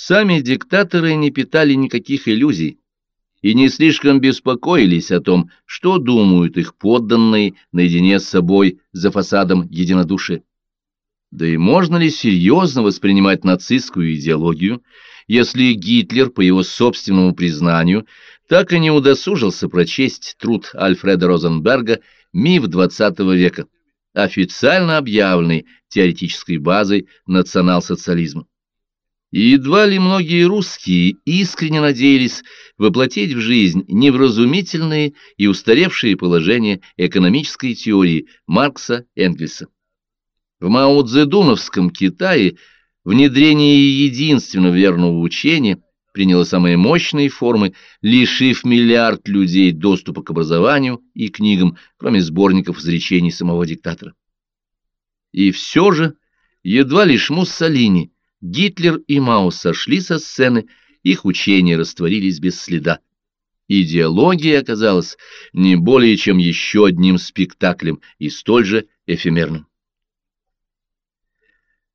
Сами диктаторы не питали никаких иллюзий и не слишком беспокоились о том, что думают их подданные наедине с собой за фасадом единодушия. Да и можно ли серьезно воспринимать нацистскую идеологию, если Гитлер, по его собственному признанию, так и не удосужился прочесть труд Альфреда Розенберга «Миф XX века», официально объявленный теоретической базой национал-социализма. И едва ли многие русские искренне надеялись воплотить в жизнь невразумительные и устаревшие положения экономической теории Маркса Энгельса. В Мао-Цзэдуновском Китае внедрение единственного верного учения приняло самые мощные формы, лишив миллиард людей доступа к образованию и книгам, кроме сборников изречений самого диктатора. И все же, едва лишь Муссолини, Гитлер и Мао сошли со сцены, их учения растворились без следа. Идеология оказалась не более чем еще одним спектаклем и столь же эфемерным.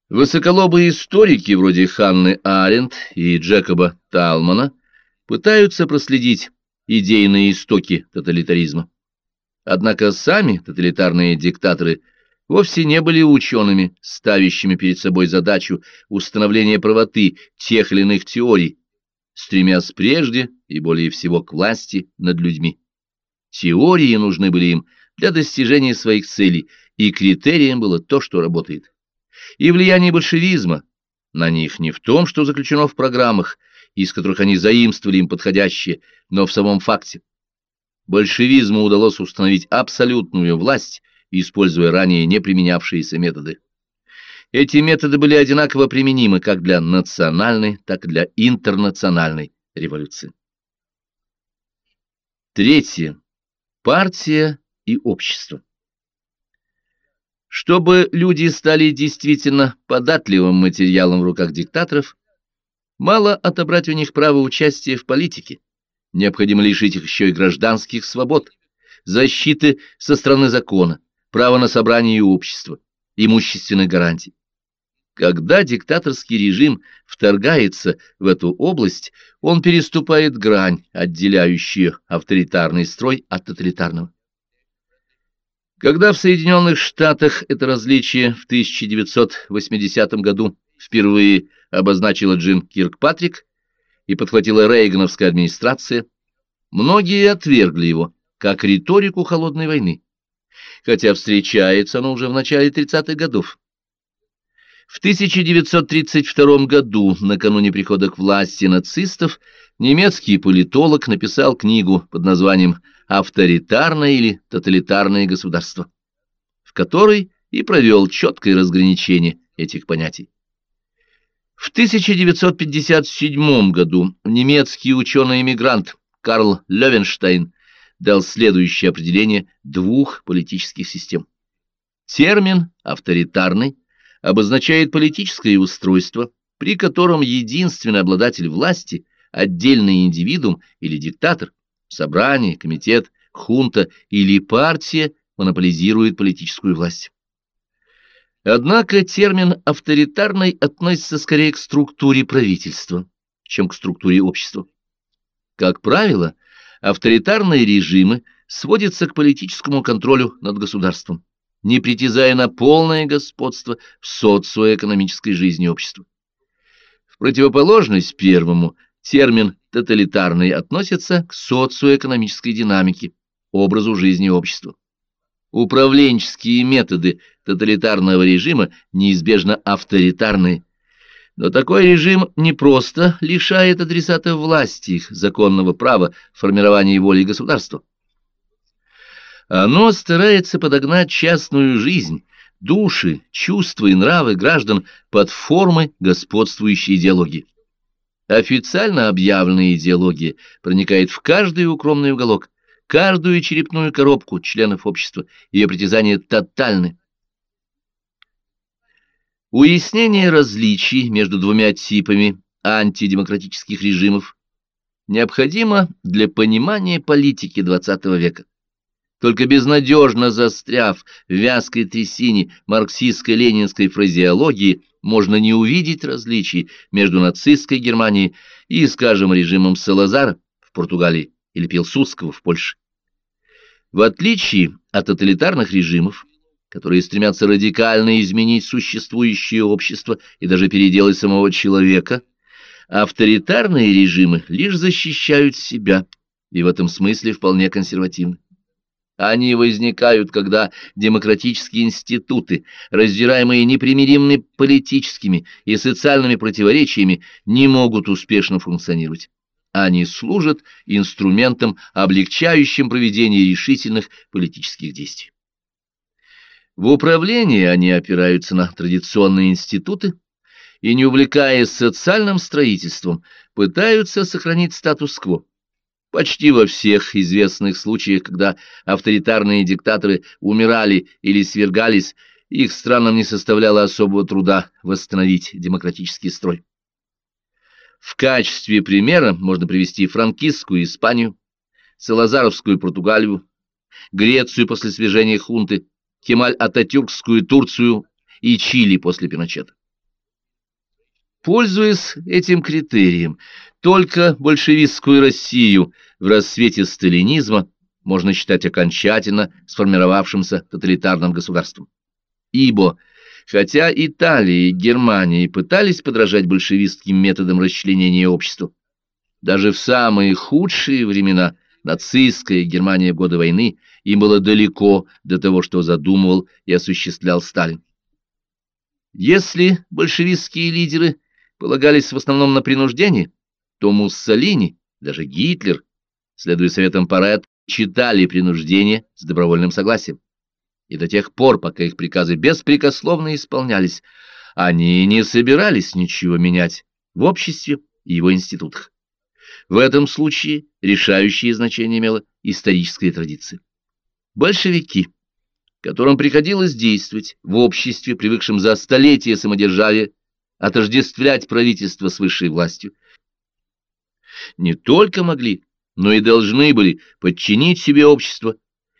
Высоколобые историки вроде Ханны Аренд и Джекоба Талмана пытаются проследить идейные истоки тоталитаризма. Однако сами тоталитарные диктаторы вовсе не были учеными, ставящими перед собой задачу установления правоты тех или иных теорий, стремясь прежде и более всего к власти над людьми. Теории нужны были им для достижения своих целей, и критерием было то, что работает и влияние большевизма на них не в том, что заключено в программах, из которых они заимствовали им подходящие, но в самом факте. Большевизму удалось установить абсолютную власть, используя ранее не применявшиеся методы. Эти методы были одинаково применимы как для национальной, так и для интернациональной революции. Третье. Партия и общество. Чтобы люди стали действительно податливым материалом в руках диктаторов, мало отобрать у них право участия в политике. Необходимо лишить их еще и гражданских свобод, защиты со стороны закона, права на собрание общества, имущественных гарантий. Когда диктаторский режим вторгается в эту область, он переступает грань, отделяющую авторитарный строй от тоталитарного. Когда в Соединенных Штатах это различие в 1980 году впервые обозначила Джин Киркпатрик и подхватила Рейгановская администрация, многие отвергли его как риторику холодной войны, хотя встречается оно уже в начале 30-х годов. В 1932 году, накануне прихода к власти нацистов, немецкий политолог написал книгу под названием авторитарное или тоталитарное государство, в которой и провел четкое разграничение этих понятий. В 1957 году немецкий ученый-эмигрант Карл Левенштейн дал следующее определение двух политических систем. Термин «авторитарный» обозначает политическое устройство, при котором единственный обладатель власти – отдельный индивидуум или диктатор – собрание, комитет, хунта или партия монополизирует политическую власть. Однако термин «авторитарный» относится скорее к структуре правительства, чем к структуре общества. Как правило, авторитарные режимы сводятся к политическому контролю над государством, не притязая на полное господство в социоэкономической жизни общества. В противоположность первому, термин тоталитарный относится к социоэкономической динамике, образу жизни общества. Управленческие методы тоталитарного режима неизбежно авторитарные, но такой режим не просто лишает адресатов власти их законного права формирования воли государства. Оно старается подогнать частную жизнь, души, чувства и нравы граждан под формы господствующей идеологии. Официально объявленная идеология проникает в каждый укромный уголок, каждую черепную коробку членов общества, ее притязания тотальны. Уяснение различий между двумя типами антидемократических режимов необходимо для понимания политики XX века. Только безнадежно застряв в вязкой трясине марксистско-ленинской фразеологии, можно не увидеть различий между нацистской Германией и, скажем, режимом Салазара в Португалии или Пилсудского в Польше. В отличие от тоталитарных режимов, которые стремятся радикально изменить существующее общество и даже переделать самого человека, авторитарные режимы лишь защищают себя и в этом смысле вполне консервативны. Они возникают, когда демократические институты, раздираемые непримиримыми политическими и социальными противоречиями, не могут успешно функционировать. Они служат инструментом, облегчающим проведение решительных политических действий. В управлении они опираются на традиционные институты и, не увлекаясь социальным строительством, пытаются сохранить статус-кво. Почти во всех известных случаях, когда авторитарные диктаторы умирали или свергались, их странам не составляло особого труда восстановить демократический строй. В качестве примера можно привести франкистскую Испанию, Салазаровскую Португалию, Грецию после свержения хунты, Кемаль-Ататюркскую Турцию и Чили после Пиночета. Пользуясь этим критерием, только большевистскую Россию в рассвете сталинизма можно считать окончательно сформировавшимся тоталитарным государством. Ибо, хотя Италия и Германия пытались подражать большевистским методам расчленения общества, даже в самые худшие времена нацистская Германия в годы войны им было далеко до того, что задумывал и осуществлял Сталин. Если большевистские лидеры полагались в основном на принуждение, то Муссолини, даже Гитлер, следуя советам Парет, читали принуждение с добровольным согласием. И до тех пор, пока их приказы беспрекословно исполнялись, они не собирались ничего менять в обществе и его институтах. В этом случае решающее значение имела историческая традиция. Большевики, которым приходилось действовать в обществе, привыкшем за столетия самодержавия, отождествлять правительство с высшей властью, не только могли, но и должны были подчинить себе общество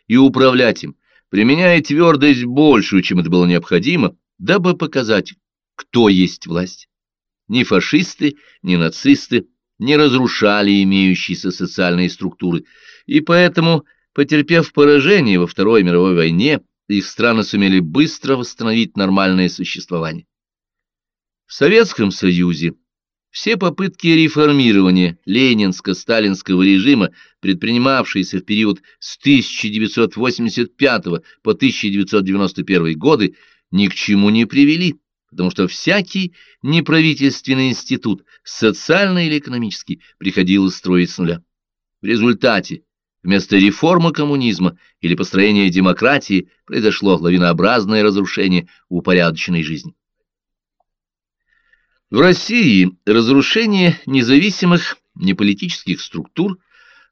и управлять им, применяя твердость большую, чем это было необходимо, дабы показать, кто есть власть. Ни фашисты, ни нацисты не разрушали имеющиеся социальные структуры, и поэтому, потерпев поражение во Второй мировой войне, их страны сумели быстро восстановить нормальное существование. В Советском Союзе все попытки реформирования ленинско-сталинского режима, предпринимавшиеся в период с 1985 по 1991 годы, ни к чему не привели, потому что всякий неправительственный институт, социальный или экономический, приходилось строить с нуля. В результате вместо реформы коммунизма или построения демократии произошло лавинообразное разрушение упорядоченной жизни. В России разрушение независимых неполитических структур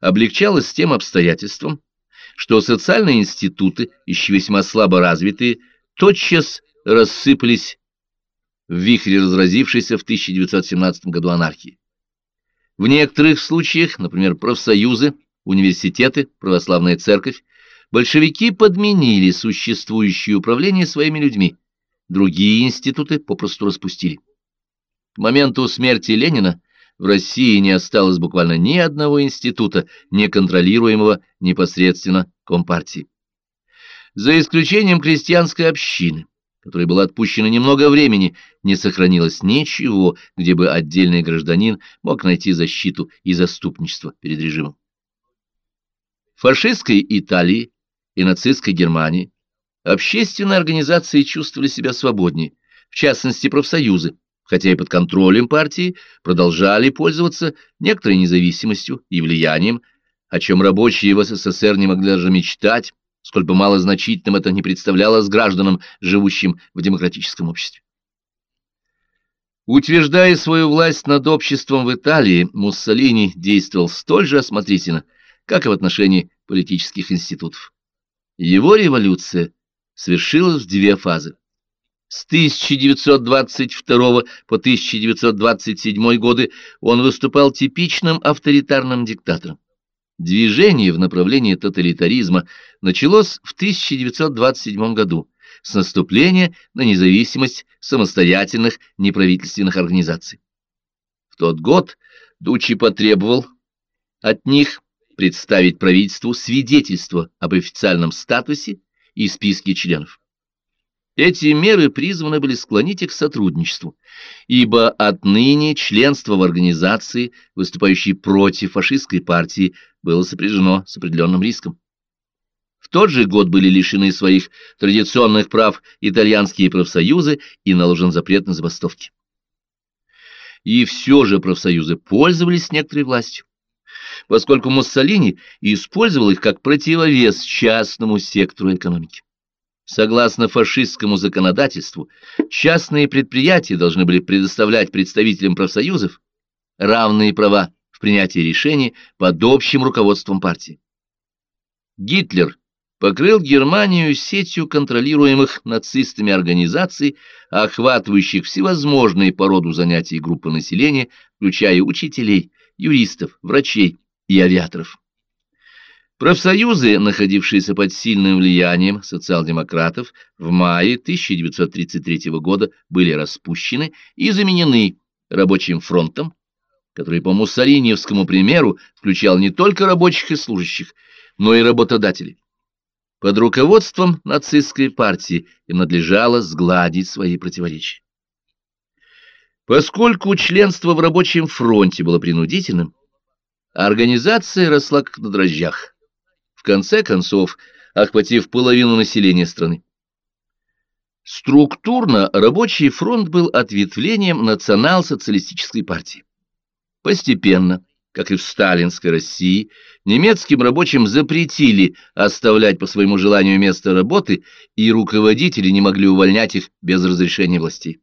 облегчалось тем обстоятельством, что социальные институты, еще весьма слабо развитые, тотчас рассыпались в вихре разразившейся в 1917 году анархии. В некоторых случаях, например, профсоюзы, университеты, православная церковь, большевики подменили существующее управление своими людьми, другие институты попросту распустили. К моменту смерти Ленина в России не осталось буквально ни одного института, не контролируемого непосредственно Компартией. За исключением крестьянской общины, которой было отпущено немного времени, не сохранилось ничего, где бы отдельный гражданин мог найти защиту и заступничество перед режимом. В фашистской Италии и нацистской Германии общественные организации чувствовали себя свободнее, в частности профсоюзы, хотя и под контролем партии, продолжали пользоваться некоторой независимостью и влиянием, о чем рабочие в СССР не могли даже мечтать, сколь бы малозначительным это не представлялось гражданам, живущим в демократическом обществе. Утверждая свою власть над обществом в Италии, Муссолини действовал столь же осмотрительно, как и в отношении политических институтов. Его революция свершилась в две фазы. С 1922 по 1927 годы он выступал типичным авторитарным диктатором. Движение в направлении тоталитаризма началось в 1927 году, с наступления на независимость самостоятельных неправительственных организаций. В тот год Дучи потребовал от них представить правительству свидетельство об официальном статусе и списке членов. Эти меры призваны были склонить их к сотрудничеству, ибо отныне членство в организации, выступающей против фашистской партии, было сопряжено с определенным риском. В тот же год были лишены своих традиционных прав итальянские профсоюзы и наложен запрет на забастовки. И все же профсоюзы пользовались некоторой властью, поскольку Муссолини использовал их как противовес частному сектору экономики. Согласно фашистскому законодательству, частные предприятия должны были предоставлять представителям профсоюзов равные права принятии решений под общим руководством партии. Гитлер покрыл Германию сетью контролируемых нацистами организаций, охватывающих всевозможные по роду занятий группы населения, включая учителей, юристов, врачей и авиаторов. Профсоюзы, находившиеся под сильным влиянием социал-демократов, в мае 1933 года были распущены и заменены рабочим фронтом, который по муссолиньевскому примеру включал не только рабочих и служащих, но и работодателей. Под руководством нацистской партии им надлежало сгладить свои противоречия. Поскольку членство в рабочем фронте было принудительным, организация росла как на дрожжах в конце концов охватив половину населения страны. Структурно рабочий фронт был ответвлением национал-социалистической партии. Постепенно, как и в сталинской России, немецким рабочим запретили оставлять по своему желанию место работы, и руководители не могли увольнять их без разрешения властей.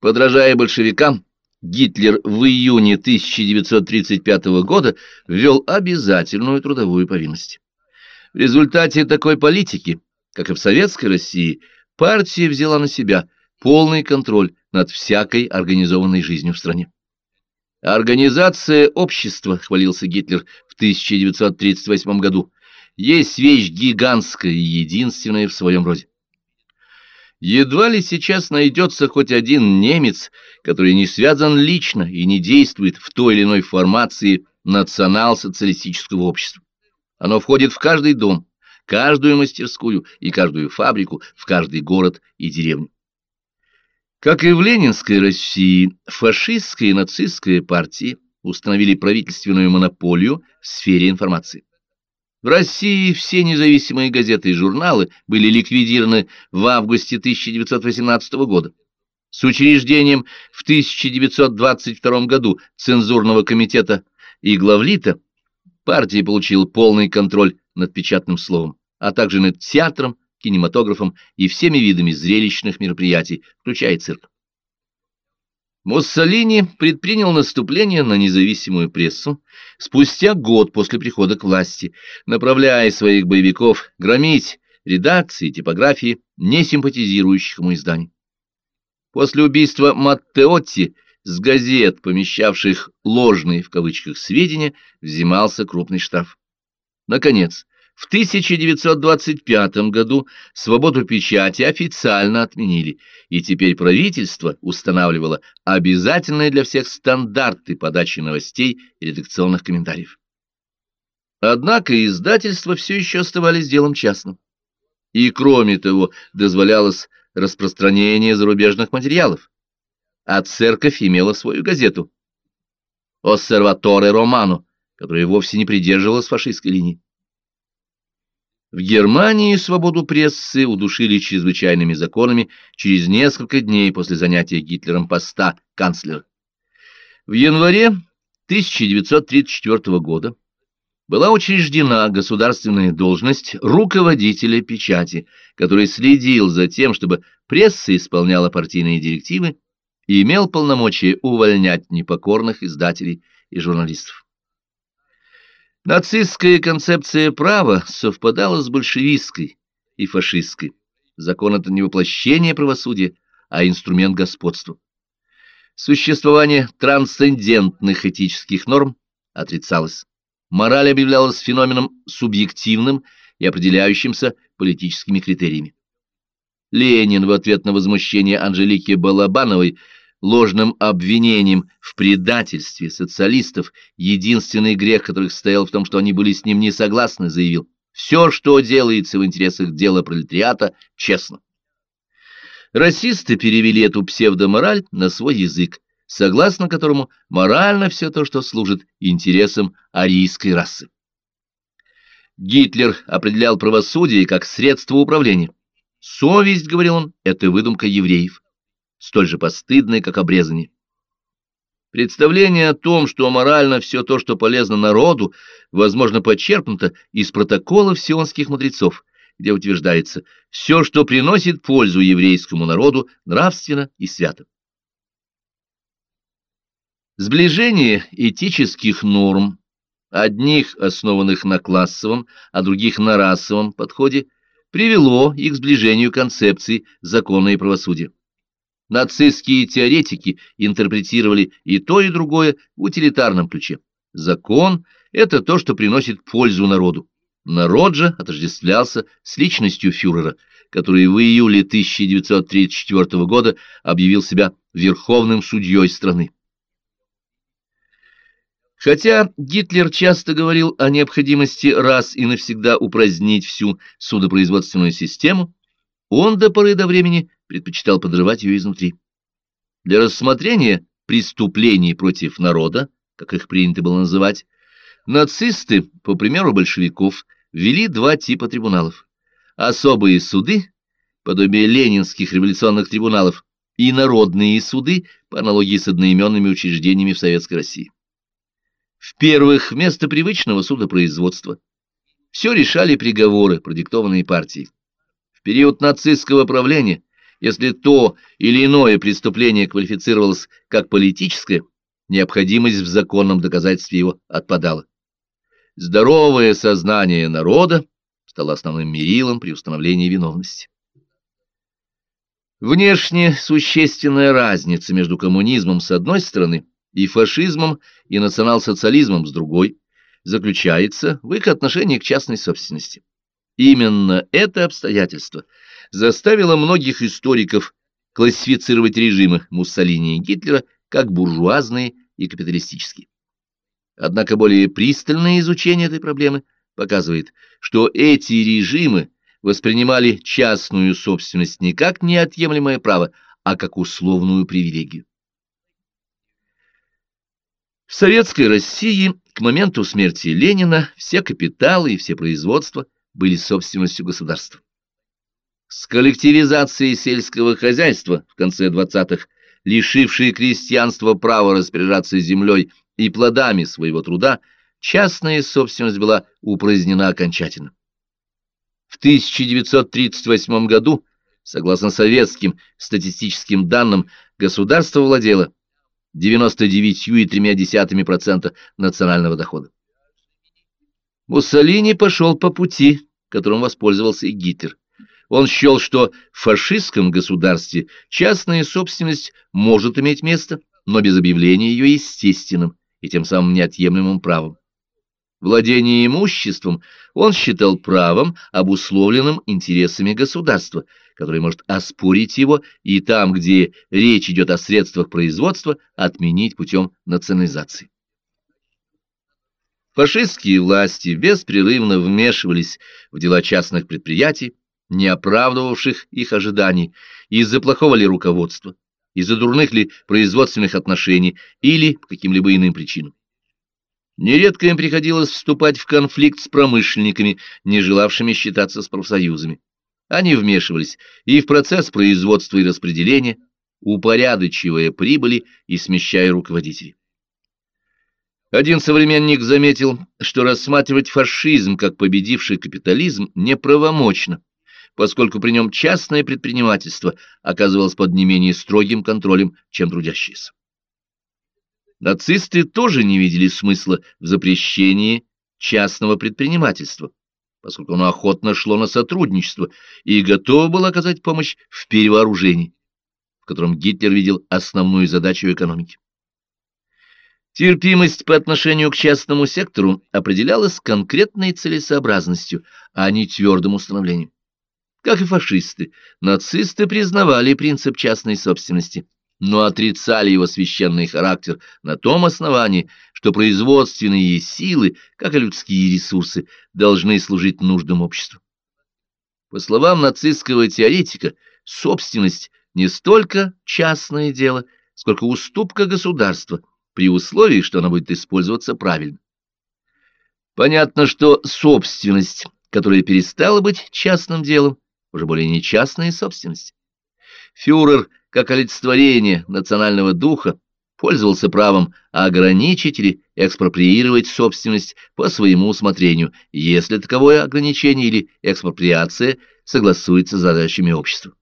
Подражая большевикам, Гитлер в июне 1935 года ввел обязательную трудовую повинность. В результате такой политики, как и в Советской России, партия взяла на себя полный контроль над всякой организованной жизнью в стране. Организация общества, хвалился Гитлер в 1938 году, есть вещь гигантская и единственная в своем роде. Едва ли сейчас найдется хоть один немец, который не связан лично и не действует в той или иной формации национал-социалистического общества. Оно входит в каждый дом, каждую мастерскую и каждую фабрику, в каждый город и деревню. Как и в Ленинской России, фашистская и нацистская партии установили правительственную монополию в сфере информации. В России все независимые газеты и журналы были ликвидированы в августе 1918 года. С учреждением в 1922 году цензурного комитета и главлита партия получила полный контроль над печатным словом, а также над театром, кинематографом и всеми видами зрелищных мероприятий, включая цирк. Муссолини предпринял наступление на независимую прессу спустя год после прихода к власти, направляя своих боевиков громить редакции и типографии, не симпатизирующих ему изданий. После убийства Маттеотти с газет, помещавших «ложные» в кавычках сведения, взимался крупный штраф. Наконец, в 1925 году свободу печати официально отменили, и теперь правительство устанавливало обязательные для всех стандарты подачи новостей и редакционных комментариев. Однако издательства все еще оставались делом частным. И, кроме того, дозволялось распространение зарубежных материалов. А церковь имела свою газету «Оссерваторе Романо», которая вовсе не придерживалась фашистской линии. В Германии свободу прессы удушили чрезвычайными законами через несколько дней после занятия Гитлером поста канцлера. В январе 1934 года была учреждена государственная должность руководителя печати, который следил за тем, чтобы пресса исполняла партийные директивы и имел полномочия увольнять непокорных издателей и журналистов. Нацистская концепция права совпадала с большевистской и фашистской. Закон — это не воплощение правосудия, а инструмент господства. Существование трансцендентных этических норм отрицалось. Мораль объявлялась феноменом субъективным и определяющимся политическими критериями. Ленин в ответ на возмущение Анжелики Балабановой ложным обвинением в предательстве социалистов, единственный грех которых стоял в том, что они были с ним не согласны, заявил, все, что делается в интересах дела пролетариата, честно. Расисты перевели эту псевдомораль на свой язык, согласно которому морально все то, что служит интересам арийской расы. Гитлер определял правосудие как средство управления. Совесть, говорил он, это выдумка евреев, столь же постыдная, как обрезание. Представление о том, что морально все то, что полезно народу, возможно, почерпнуто из протоколов сионских мудрецов, где утверждается «все, что приносит пользу еврейскому народу, нравственно и свято». Сближение этических норм, одних основанных на классовом, а других на расовом подходе, привело их к сближению концепций закона и правосудия. Нацистские теоретики интерпретировали и то, и другое в утилитарном ключе. Закон – это то, что приносит пользу народу. Народ же отождествлялся с личностью фюрера, который в июле 1934 года объявил себя верховным судьей страны. Хотя Гитлер часто говорил о необходимости раз и навсегда упразднить всю судопроизводственную систему, он до поры до времени предпочитал подрывать ее изнутри. Для рассмотрения преступлений против народа, как их принято было называть, нацисты, по примеру большевиков, ввели два типа трибуналов. Особые суды, подобие ленинских революционных трибуналов, и народные суды, по аналогии с одноименными учреждениями в Советской России. В первых, вместо привычного судопроизводства, все решали приговоры, продиктованные партией. В период нацистского правления, если то или иное преступление квалифицировалось как политическое, необходимость в законном доказательстве его отпадала. Здоровое сознание народа стало основным мерилом при установлении виновности. Внешне существенная разница между коммунизмом с одной стороны и фашизмом, и национал-социализмом с другой, заключается в их отношении к частной собственности. Именно это обстоятельство заставило многих историков классифицировать режимы Муссолини и Гитлера как буржуазные и капиталистические. Однако более пристальное изучение этой проблемы показывает, что эти режимы воспринимали частную собственность не как неотъемлемое право, а как условную привилегию. В советской России к моменту смерти Ленина все капиталы и все производства были собственностью государства. С коллективизацией сельского хозяйства в конце 20-х, лишившей крестьянства права распоряжаться землей и плодами своего труда, частная собственность была упразднена окончательно. В 1938 году, согласно советским статистическим данным, государство владело 99,3% национального дохода. Муссолини пошел по пути, которым воспользовался и Гитлер. Он счел, что в фашистском государстве частная собственность может иметь место, но без объявления ее естественным и тем самым неотъемлемым правом. Владение имуществом он считал правом, обусловленным интересами государства, которое может оспорить его и там, где речь идет о средствах производства, отменить путем национализации. Фашистские власти беспрерывно вмешивались в дела частных предприятий, не оправдывавших их ожиданий, из-за плохого ли руководства, из-за дурных ли производственных отношений или по каким-либо иным причинам. Нередко им приходилось вступать в конфликт с промышленниками, не желавшими считаться с профсоюзами. Они вмешивались и в процесс производства и распределения, упорядочивая прибыли и смещая руководителей. Один современник заметил, что рассматривать фашизм как победивший капитализм неправомочно, поскольку при нем частное предпринимательство оказывалось под не менее строгим контролем, чем трудящиеся. Нацисты тоже не видели смысла в запрещении частного предпринимательства, поскольку оно охотно шло на сотрудничество и готово было оказать помощь в перевооружении, в котором Гитлер видел основную задачу экономики. Терпимость по отношению к частному сектору определялась конкретной целесообразностью, а не твердым установлением. Как и фашисты, нацисты признавали принцип частной собственности, но отрицали его священный характер на том основании, что производственные силы, как и людские ресурсы, должны служить нуждам обществу. По словам нацистского теоретика, собственность не столько частное дело, сколько уступка государства, при условии, что она будет использоваться правильно. Понятно, что собственность, которая перестала быть частным делом, уже более не частная собственность. Фюрер, как олицетворение национального духа, пользовался правом ограничить или экспроприировать собственность по своему усмотрению, если таковое ограничение или экспроприация согласуется с задачами общества.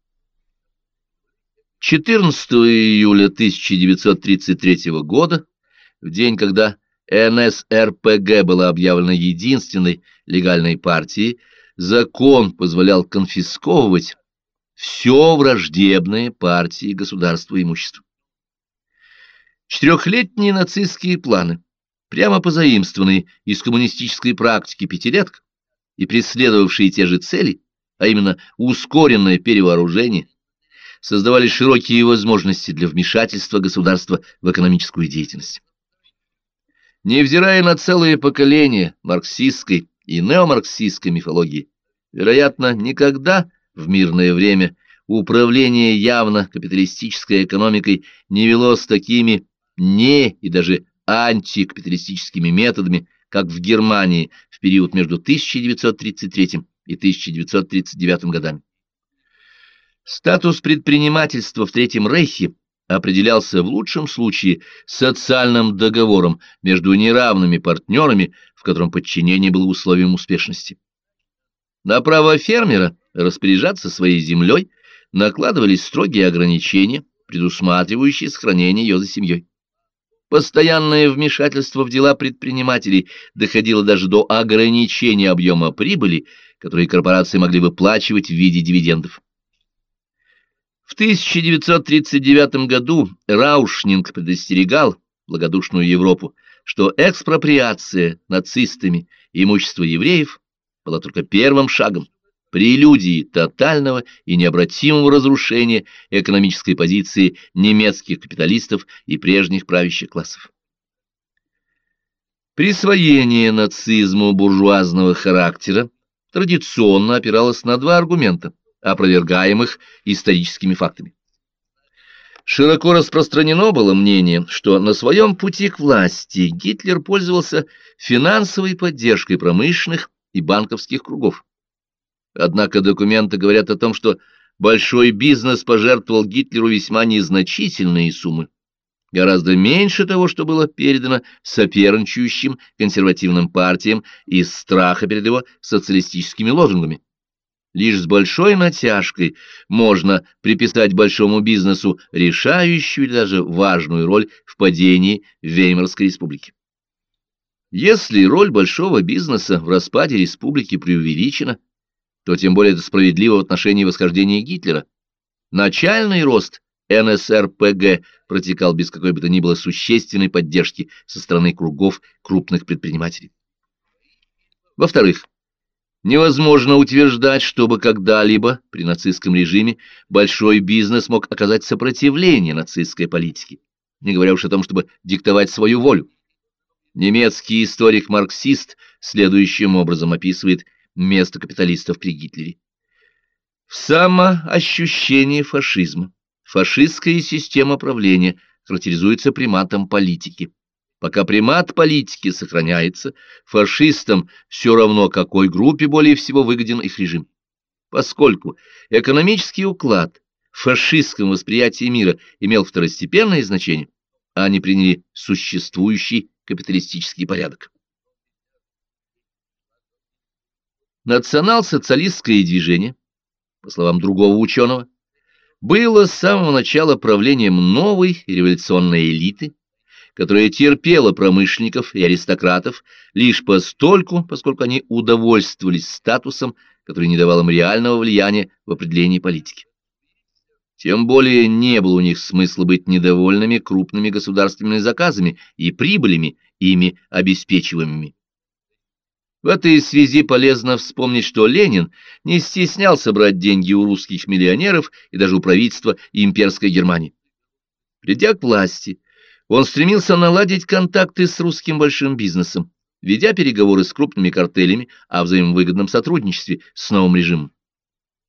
14 июля 1933 года, в день, когда НСРПГ была объявлена единственной легальной партией, закон позволял конфисковывать все враждебное партии государства имущество. Четырехлетние нацистские планы, прямо позаимствованные из коммунистической практики пятилетка и преследовавшие те же цели, а именно ускоренное перевооружение, создавали широкие возможности для вмешательства государства в экономическую деятельность. Невзирая на целые поколения марксистской и неомарксистской мифологии, вероятно, никогда в мирное время управление явно капиталистической экономикой не вело с такими не и даже антикапиталистическими методами, как в Германии в период между 1933 и 1939 годами. Статус предпринимательства в Третьем Рейхе определялся в лучшем случае социальным договором между неравными партнерами, в котором подчинение было условием успешности. На право фермера распоряжаться своей землей накладывались строгие ограничения, предусматривающие сохранение ее за семьей. Постоянное вмешательство в дела предпринимателей доходило даже до ограничения объема прибыли, которые корпорации могли выплачивать в виде дивидендов. В 1939 году Раушнинг предостерегал благодушную Европу, что экспроприация нацистами имущества евреев была только первым шагом, прелюдией тотального и необратимого разрушения экономической позиции немецких капиталистов и прежних правящих классов. Присвоение нацизму буржуазного характера традиционно опиралось на два аргумента опровергаемых историческими фактами. Широко распространено было мнение, что на своем пути к власти Гитлер пользовался финансовой поддержкой промышленных и банковских кругов. Однако документы говорят о том, что большой бизнес пожертвовал Гитлеру весьма незначительные суммы, гораздо меньше того, что было передано соперничающим консервативным партиям из страха перед его социалистическими лозунгами. Лишь с большой натяжкой можно приписать большому бизнесу решающую или даже важную роль в падении Веймарской республики. Если роль большого бизнеса в распаде республики преувеличена, то тем более это справедливо в отношении восхождения Гитлера. Начальный рост НСРПГ протекал без какой бы то ни было существенной поддержки со стороны кругов крупных предпринимателей. Во-вторых, Невозможно утверждать, чтобы когда-либо при нацистском режиме большой бизнес мог оказать сопротивление нацистской политике, не говоря уж о том, чтобы диктовать свою волю. Немецкий историк-марксист следующим образом описывает место капиталистов при Гитлере. В самоощущении фашизма фашистская система правления характеризуется приматом политики. Пока примат политики сохраняется, фашистам все равно, какой группе более всего выгоден их режим. Поскольку экономический уклад в фашистском восприятии мира имел второстепенное значение, они приняли существующий капиталистический порядок. Национал-социалистское движение, по словам другого ученого, было с самого начала правлением новой революционной элиты, которая терпела промышленников и аристократов лишь постольку, поскольку они удовольствовались статусом, который не давал им реального влияния в определении политики. Тем более не было у них смысла быть недовольными крупными государственными заказами и прибылями, ими обеспечиваемыми. В этой связи полезно вспомнить, что Ленин не стеснялся брать деньги у русских миллионеров и даже у правительства имперской Германии. Придя к власти, он стремился наладить контакты с русским большим бизнесом, ведя переговоры с крупными картелями о взаимовыгодном сотрудничестве с новым режимом.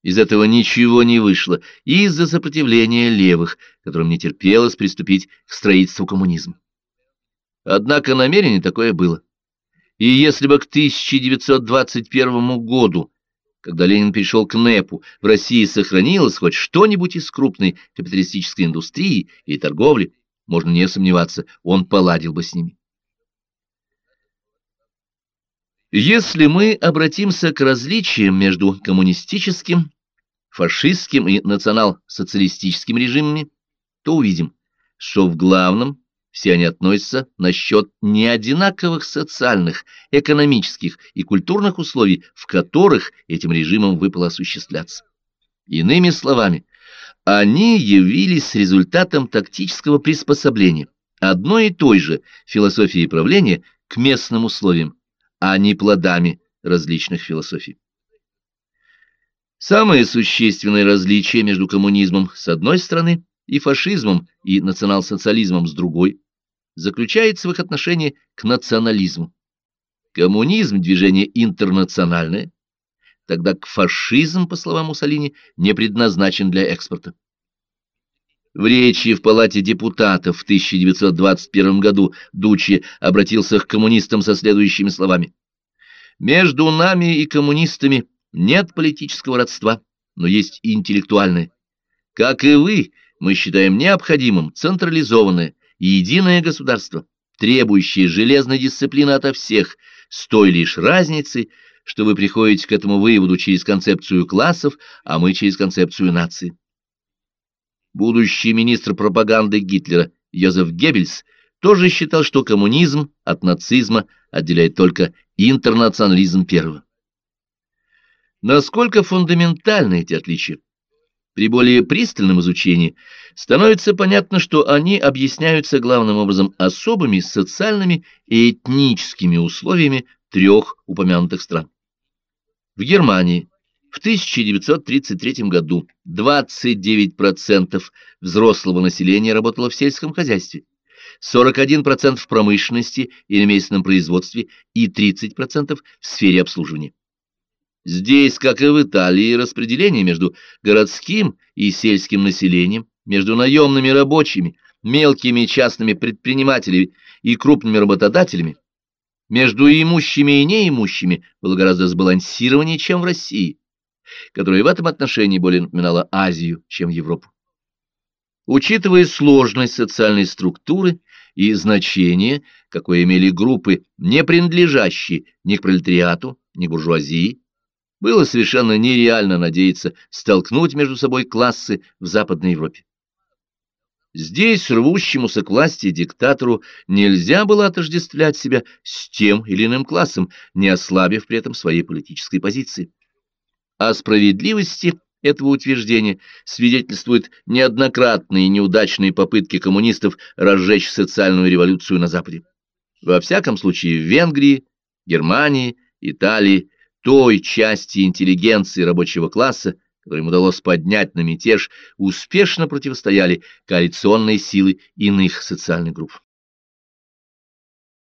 Из этого ничего не вышло из-за сопротивления левых, которым не терпелось приступить к строительству коммунизма. Однако намерение такое было. И если бы к 1921 году, когда Ленин перешел к НЭПу, в России сохранилось хоть что-нибудь из крупной капиталистической индустрии и торговли, можно не сомневаться, он поладил бы с ними. Если мы обратимся к различиям между коммунистическим, фашистским и национал-социалистическим режимами, то увидим, что в главном все они относятся насчет неодинаковых социальных, экономических и культурных условий, в которых этим режимом выпало осуществляться. Иными словами, они явились результатом тактического приспособления одной и той же философии правления к местным условиям, а не плодами различных философий. Самое существенное различие между коммунизмом с одной стороны и фашизмом и национал-социализмом с другой заключается в их отношении к национализму. Коммунизм – движение интернациональное, тогда как фашизм, по словам Муссолини, не предназначен для экспорта. В речи в Палате депутатов в 1921 году Дучи обратился к коммунистам со следующими словами. «Между нами и коммунистами нет политического родства, но есть интеллектуальное. Как и вы, мы считаем необходимым централизованное и единое государство, требующее железной дисциплины ото всех, с той лишь разницей, что вы приходите к этому выводу через концепцию классов, а мы через концепцию нации будущий министр пропаганды Гитлера Йозеф Геббельс тоже считал, что коммунизм от нацизма отделяет только интернационализм первого. Насколько фундаментальны эти отличия? При более пристальном изучении становится понятно, что они объясняются главным образом особыми социальными и этническими условиями трех упомянутых стран. В Германии в 1933 году 29% взрослого населения работало в сельском хозяйстве, 41% в промышленности и ремесленном производстве и 30% в сфере обслуживания. Здесь, как и в Италии, распределение между городским и сельским населением, между наемными рабочими, мелкими частными предпринимателями и крупными работодателями, между имущими и неимущими было гораздо сбалансированнее, чем в России которая в этом отношении более напоминала Азию, чем Европу. Учитывая сложность социальной структуры и значение, какое имели группы, не принадлежащие ни к пролетариату, ни к буржуазии, было совершенно нереально надеяться столкнуть между собой классы в Западной Европе. Здесь рвущемуся к власти диктатору нельзя было отождествлять себя с тем или иным классом, не ослабив при этом своей политической позиции. О справедливости этого утверждения свидетельствуют неоднократные неудачные попытки коммунистов разжечь социальную революцию на Западе. Во всяком случае, в Венгрии, Германии, Италии, той части интеллигенции рабочего класса, которым удалось поднять на мятеж, успешно противостояли коалиционные силы иных социальных групп.